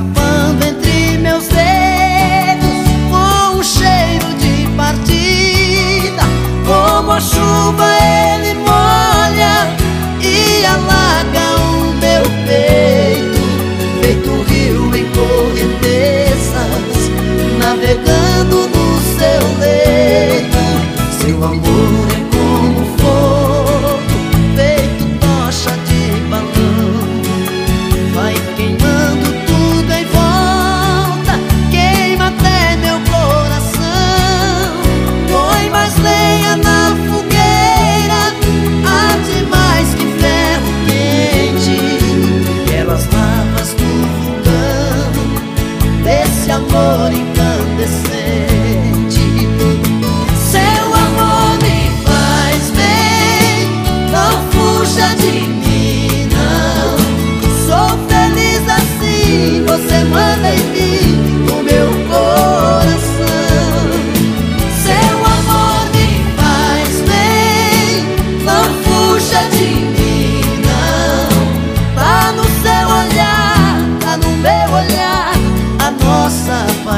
Japão. amor incandescente.